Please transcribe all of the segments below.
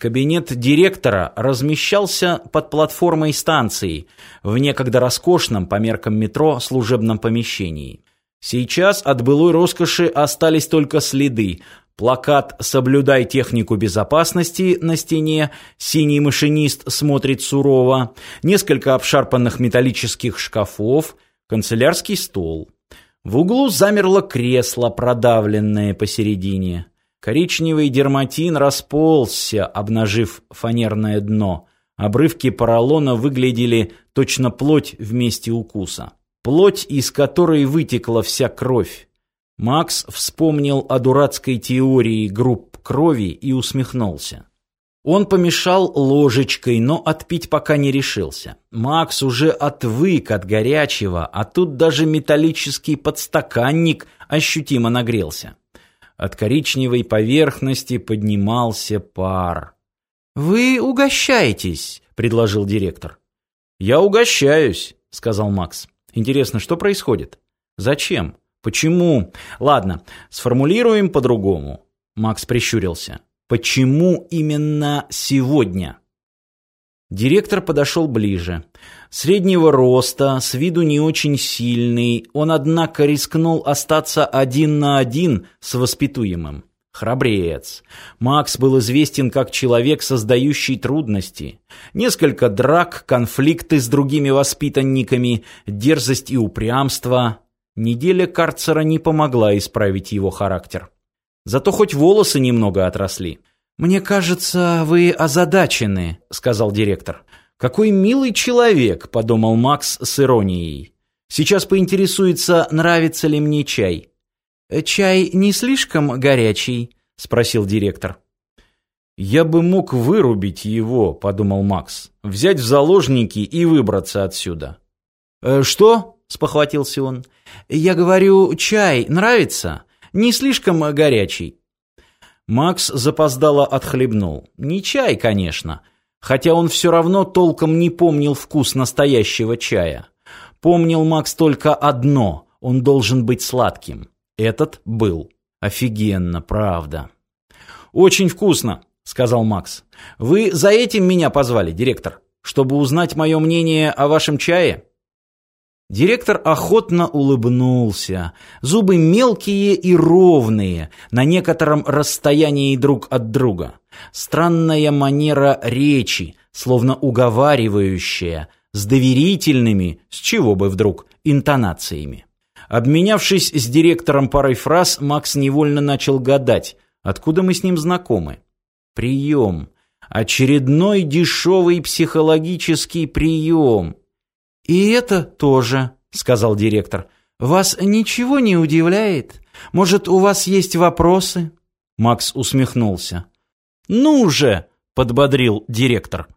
Кабинет директора размещался под платформой станции в некогда роскошном по меркам метро служебном помещении. Сейчас от былой роскоши остались только следы. Плакат «Соблюдай технику безопасности» на стене, синий машинист смотрит сурово, несколько обшарпанных металлических шкафов, канцелярский стол. В углу замерло кресло, продавленное посередине. Коричневый дерматин расползся, обнажив фанерное дно. Обрывки поролона выглядели точно плоть в месте укуса. Плоть, из которой вытекла вся кровь. Макс вспомнил о дурацкой теории групп крови и усмехнулся. Он помешал ложечкой, но отпить пока не решился. Макс уже отвык от горячего, а тут даже металлический подстаканник ощутимо нагрелся. От коричневой поверхности поднимался пар. «Вы угощаетесь», — предложил директор. «Я угощаюсь», — сказал Макс. «Интересно, что происходит? Зачем? Почему? Ладно, сформулируем по-другому». Макс прищурился. «Почему именно сегодня?» Директор подошел ближе. Среднего роста, с виду не очень сильный, он, однако, рискнул остаться один на один с воспитуемым. Храбрец. Макс был известен как человек, создающий трудности. Несколько драк, конфликты с другими воспитанниками, дерзость и упрямство. Неделя карцера не помогла исправить его характер. Зато хоть волосы немного отросли. «Мне кажется, вы озадачены», — сказал директор. «Какой милый человек», — подумал Макс с иронией. «Сейчас поинтересуется, нравится ли мне чай». «Чай не слишком горячий?» — спросил директор. «Я бы мог вырубить его», — подумал Макс. «Взять в заложники и выбраться отсюда». «Э, «Что?» — спохватился он. «Я говорю, чай нравится? Не слишком горячий?» Макс запоздало отхлебнул. Не чай, конечно, хотя он все равно толком не помнил вкус настоящего чая. Помнил Макс только одно – он должен быть сладким. Этот был. Офигенно, правда. «Очень вкусно», – сказал Макс. «Вы за этим меня позвали, директор? Чтобы узнать мое мнение о вашем чае?» Директор охотно улыбнулся. Зубы мелкие и ровные, на некотором расстоянии друг от друга. Странная манера речи, словно уговаривающая, с доверительными, с чего бы вдруг, интонациями. Обменявшись с директором парой фраз, Макс невольно начал гадать, откуда мы с ним знакомы. Прием. Очередной дешевый психологический прием. «И это тоже», — сказал директор. «Вас ничего не удивляет? Может, у вас есть вопросы?» Макс усмехнулся. «Ну же!» — подбодрил директор.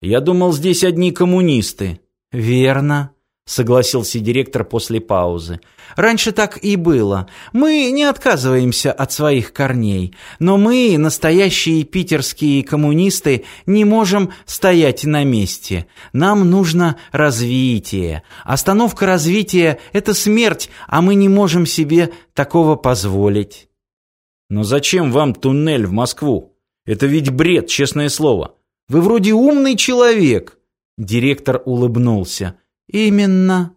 «Я думал, здесь одни коммунисты». «Верно», — согласился директор после паузы. «Раньше так и было. Мы не отказываемся от своих корней, но мы, настоящие питерские коммунисты, не можем стоять на месте. Нам нужно развитие. Остановка развития — это смерть, а мы не можем себе такого позволить». «Но зачем вам туннель в Москву? Это ведь бред, честное слово. Вы вроде умный человек». Директор улыбнулся. «Именно».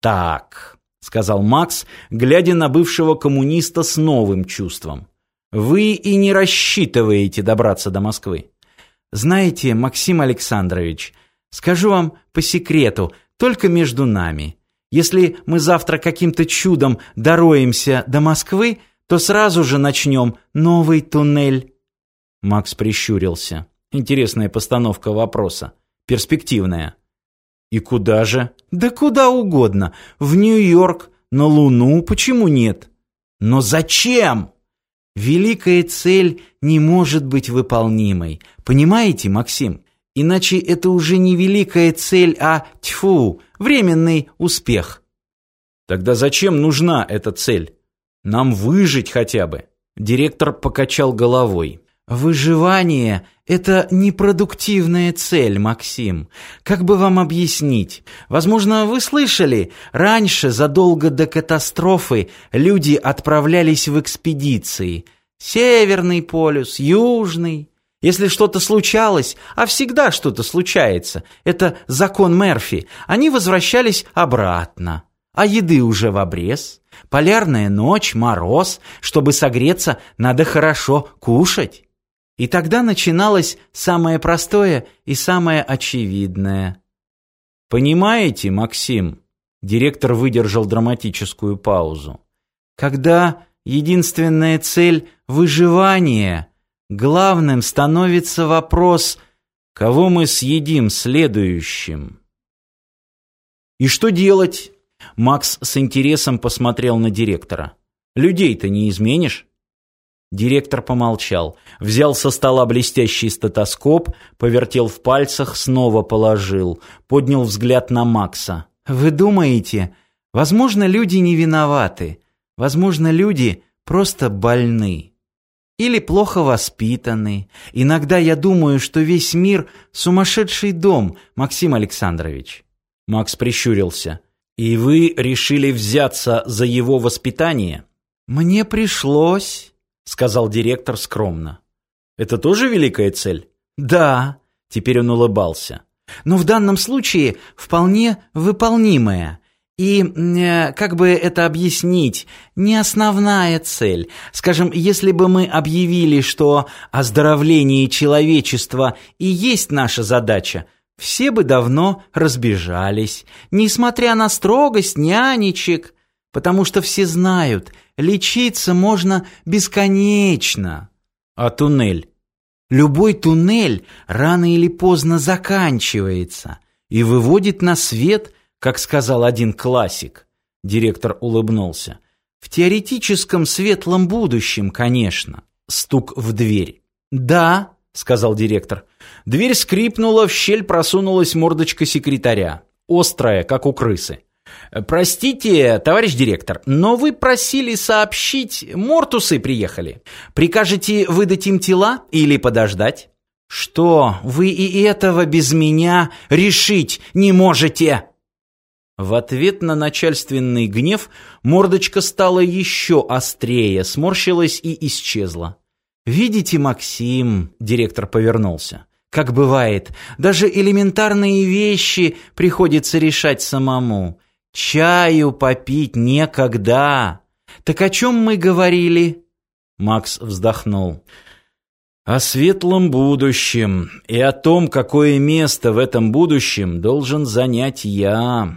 «Так», — сказал Макс, глядя на бывшего коммуниста с новым чувством. «Вы и не рассчитываете добраться до Москвы». «Знаете, Максим Александрович, скажу вам по секрету, только между нами. Если мы завтра каким-то чудом дороемся до Москвы, то сразу же начнем новый туннель». Макс прищурился. Интересная постановка вопроса. Перспективная. И куда же? Да куда угодно. В Нью-Йорк, на Луну, почему нет? Но зачем? Великая цель не может быть выполнимой. Понимаете, Максим? Иначе это уже не великая цель, а, тьфу, временный успех. Тогда зачем нужна эта цель? Нам выжить хотя бы. Директор покачал головой. Выживание – это непродуктивная цель, Максим. Как бы вам объяснить? Возможно, вы слышали, раньше, задолго до катастрофы, люди отправлялись в экспедиции. Северный полюс, Южный. Если что-то случалось, а всегда что-то случается, это закон Мерфи, они возвращались обратно. А еды уже в обрез. Полярная ночь, мороз. Чтобы согреться, надо хорошо кушать. И тогда начиналось самое простое и самое очевидное. «Понимаете, Максим?» Директор выдержал драматическую паузу. «Когда единственная цель — выживание, главным становится вопрос, кого мы съедим следующим?» «И что делать?» Макс с интересом посмотрел на директора. «Людей-то не изменишь?» Директор помолчал, взял со стола блестящий стетоскоп, повертел в пальцах, снова положил, поднял взгляд на Макса. «Вы думаете, возможно, люди не виноваты, возможно, люди просто больны?» Или плохо воспитаны. Иногда я думаю, что весь мир — сумасшедший дом, Максим Александрович. Макс прищурился. И вы решили взяться за его воспитание? Мне пришлось сказал директор скромно. Это тоже великая цель? Да, теперь он улыбался. Но в данном случае вполне выполнимая. И, э, как бы это объяснить, не основная цель. Скажем, если бы мы объявили, что оздоровление человечества и есть наша задача, все бы давно разбежались, несмотря на строгость нянечек, потому что все знают – Лечиться можно бесконечно. А туннель? Любой туннель рано или поздно заканчивается и выводит на свет, как сказал один классик. Директор улыбнулся. В теоретическом светлом будущем, конечно. Стук в дверь. «Да», — сказал директор. Дверь скрипнула, в щель просунулась мордочка секретаря. Острая, как у крысы. «Простите, товарищ директор, но вы просили сообщить, мортусы приехали. Прикажете выдать им тела или подождать?» «Что, вы и этого без меня решить не можете?» В ответ на начальственный гнев мордочка стала еще острее, сморщилась и исчезла. «Видите, Максим», — директор повернулся, — «как бывает, даже элементарные вещи приходится решать самому. Чаю попить некогда. Так о чем мы говорили? Макс вздохнул. О светлом будущем и о том, какое место в этом будущем должен занять я.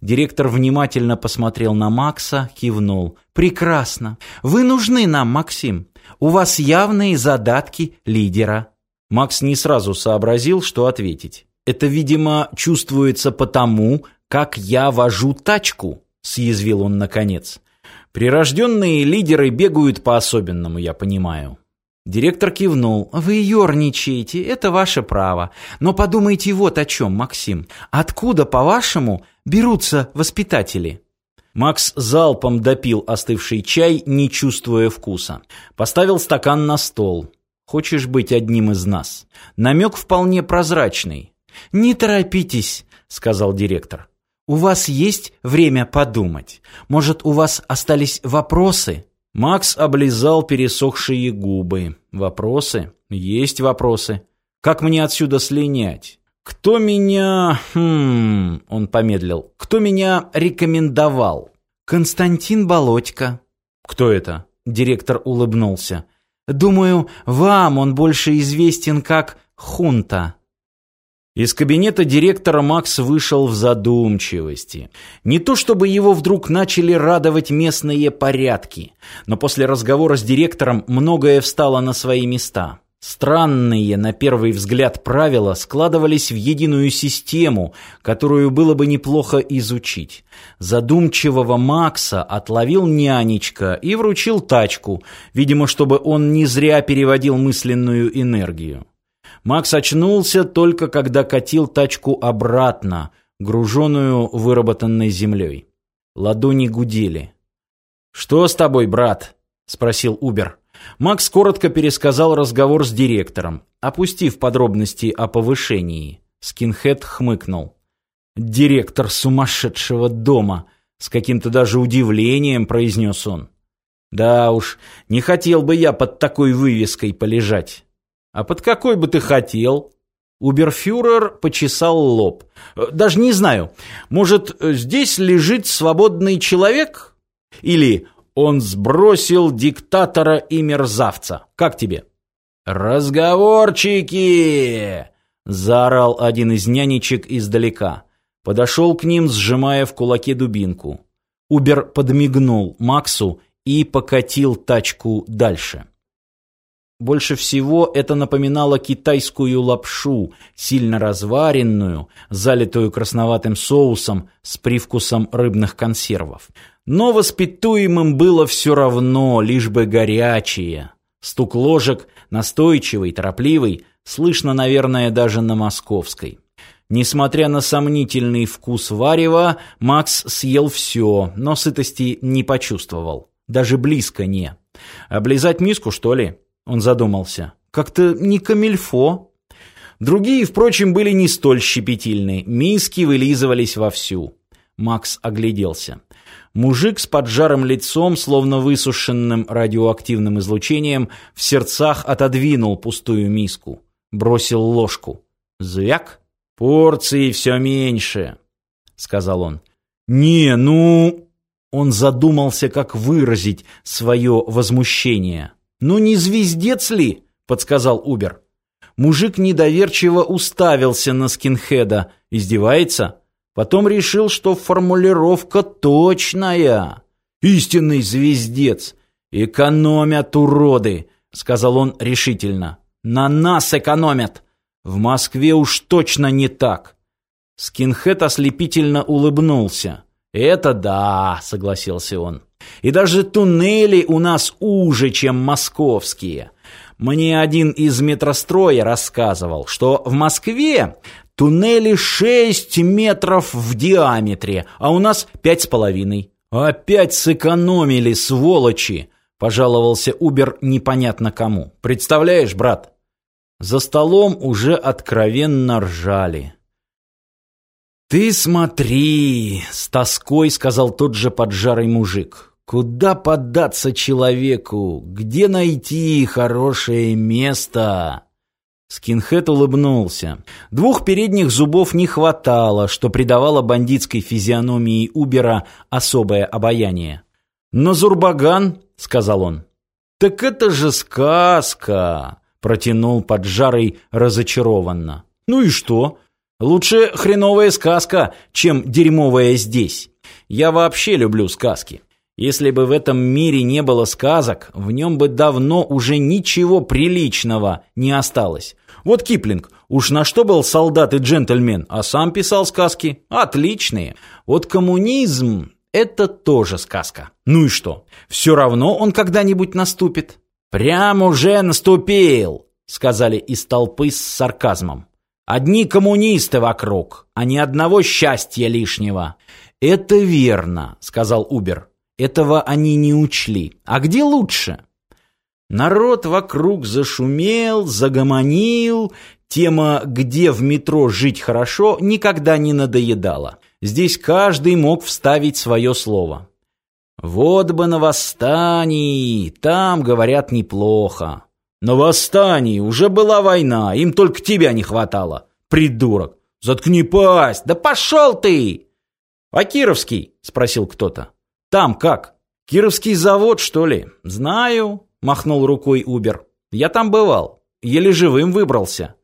Директор внимательно посмотрел на Макса, кивнул. «Прекрасно. Вы нужны нам, Максим. У вас явные задатки лидера». Макс не сразу сообразил, что ответить. Это, видимо, чувствуется потому, как я вожу тачку», — съязвил он наконец. «Прирожденные лидеры бегают по-особенному, я понимаю». Директор кивнул. «Вы ерничаете, это ваше право. Но подумайте вот о чем, Максим. Откуда, по-вашему, берутся воспитатели?» Макс залпом допил остывший чай, не чувствуя вкуса. Поставил стакан на стол. «Хочешь быть одним из нас?» Намек вполне прозрачный. «Не торопитесь», — сказал директор. У вас есть время подумать? Может, у вас остались вопросы?» Макс облизал пересохшие губы. «Вопросы? Есть вопросы. Как мне отсюда слинять? Кто меня... Хм... Он помедлил. Кто меня рекомендовал? Константин Болотько. Кто это? Директор улыбнулся. Думаю, вам он больше известен как Хунта. Из кабинета директора Макс вышел в задумчивости. Не то чтобы его вдруг начали радовать местные порядки, но после разговора с директором многое встало на свои места. Странные, на первый взгляд, правила складывались в единую систему, которую было бы неплохо изучить. Задумчивого Макса отловил нянечка и вручил тачку, видимо, чтобы он не зря переводил мысленную энергию. Макс очнулся только когда катил тачку обратно, груженную выработанной землей. Ладони гудели. «Что с тобой, брат?» — спросил Убер. Макс коротко пересказал разговор с директором, опустив подробности о повышении. Скинхед хмыкнул. «Директор сумасшедшего дома!» — с каким-то даже удивлением произнес он. «Да уж, не хотел бы я под такой вывеской полежать». А под какой бы ты хотел? Уберфюрер почесал лоб. Даже не знаю. Может, здесь лежит свободный человек? Или он сбросил диктатора и мерзавца? Как тебе? Разговорчики! заорал один из нянечек издалека. Подошел к ним, сжимая в кулаке дубинку. Убер подмигнул Максу и покатил тачку дальше. Больше всего это напоминало китайскую лапшу, сильно разваренную, залитую красноватым соусом с привкусом рыбных консервов. Но воспитуемым было все равно, лишь бы горячие. Стук ложек, настойчивый, торопливый, слышно, наверное, даже на московской. Несмотря на сомнительный вкус варева, Макс съел все, но сытости не почувствовал. Даже близко не. Облизать миску, что ли? Он задумался. Как-то не камильфо. Другие, впрочем, были не столь щепетильны. Миски вылизывались вовсю. Макс огляделся. Мужик с поджарым лицом, словно высушенным радиоактивным излучением, в сердцах отодвинул пустую миску. Бросил ложку. Звяк. Порции все меньше, сказал он. Не, ну... Он задумался, как выразить свое возмущение. «Ну не звездец ли?» — подсказал Убер. Мужик недоверчиво уставился на скинхеда. Издевается? Потом решил, что формулировка точная. «Истинный звездец! Экономят уроды!» — сказал он решительно. «На нас экономят! В Москве уж точно не так!» Скинхед ослепительно улыбнулся. «Это да», — согласился он. «И даже туннели у нас уже, чем московские. Мне один из метростроя рассказывал, что в Москве туннели 6 метров в диаметре, а у нас пять с половиной. Опять сэкономили, сволочи!» — пожаловался Убер непонятно кому. «Представляешь, брат?» За столом уже откровенно ржали. «Ты смотри!» — с тоской сказал тот же поджарый мужик. «Куда податься человеку? Где найти хорошее место?» Скинхед улыбнулся. Двух передних зубов не хватало, что придавало бандитской физиономии Убера особое обаяние. «Но Зурбаган», — сказал он, — «так это же сказка!» — протянул поджарый разочарованно. «Ну и что? Лучше хреновая сказка, чем дерьмовая здесь. Я вообще люблю сказки. Если бы в этом мире не было сказок, в нем бы давно уже ничего приличного не осталось. Вот Киплинг, уж на что был солдат и джентльмен, а сам писал сказки. Отличные. Вот коммунизм – это тоже сказка. Ну и что? Все равно он когда-нибудь наступит. «Прям уже наступил», – сказали из толпы с сарказмом. Одни коммунисты вокруг, а ни одного счастья лишнего. Это верно, сказал Убер. Этого они не учли. А где лучше? Народ вокруг зашумел, загомонил. Тема «Где в метро жить хорошо» никогда не надоедала. Здесь каждый мог вставить свое слово. «Вот бы на восстании, там, говорят, неплохо». На восстании уже была война, им только тебя не хватало. Придурок. Заткни пасть. Да пошел ты! А Кировский? Спросил кто-то. Там как? Кировский завод, что ли? Знаю, махнул рукой Убер. Я там бывал. Еле живым выбрался.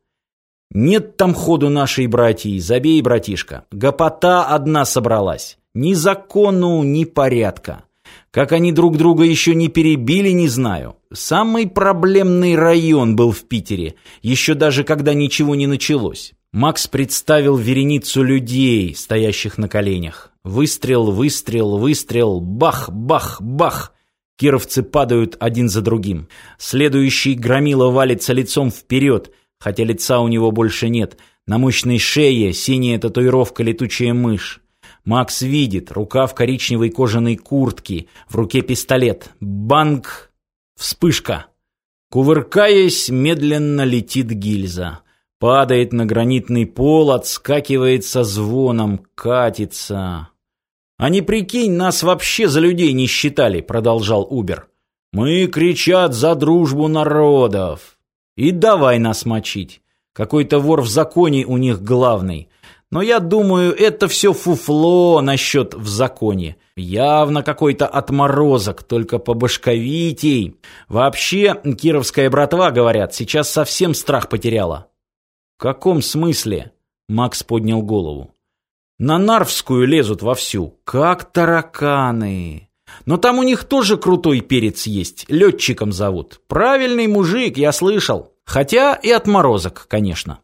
Нет там ходу нашей братьи, забей, братишка. Гопота одна собралась. Ни закону, ни порядка. Как они друг друга еще не перебили, не знаю. Самый проблемный район был в Питере, еще даже когда ничего не началось. Макс представил вереницу людей, стоящих на коленях. Выстрел, выстрел, выстрел, бах, бах, бах. Кировцы падают один за другим. Следующий громила валится лицом вперед, хотя лица у него больше нет. На мощной шее синяя татуировка летучая мышь. Макс видит, рука в коричневой кожаной куртке, в руке пистолет. Банк! Вспышка! Кувыркаясь, медленно летит гильза. Падает на гранитный пол, отскакивает со звоном, катится. «А не прикинь, нас вообще за людей не считали», — продолжал Убер. «Мы кричат за дружбу народов». И давай нас мочить. Какой-то вор в законе у них главный. Но я думаю, это все фуфло насчет в законе. Явно какой-то отморозок, только побашковитей. Вообще, кировская братва, говорят, сейчас совсем страх потеряла. В каком смысле? Макс поднял голову. На Нарвскую лезут вовсю, как тараканы. Но там у них тоже крутой перец есть, летчиком зовут. Правильный мужик, я слышал. Хотя и отморозок, конечно.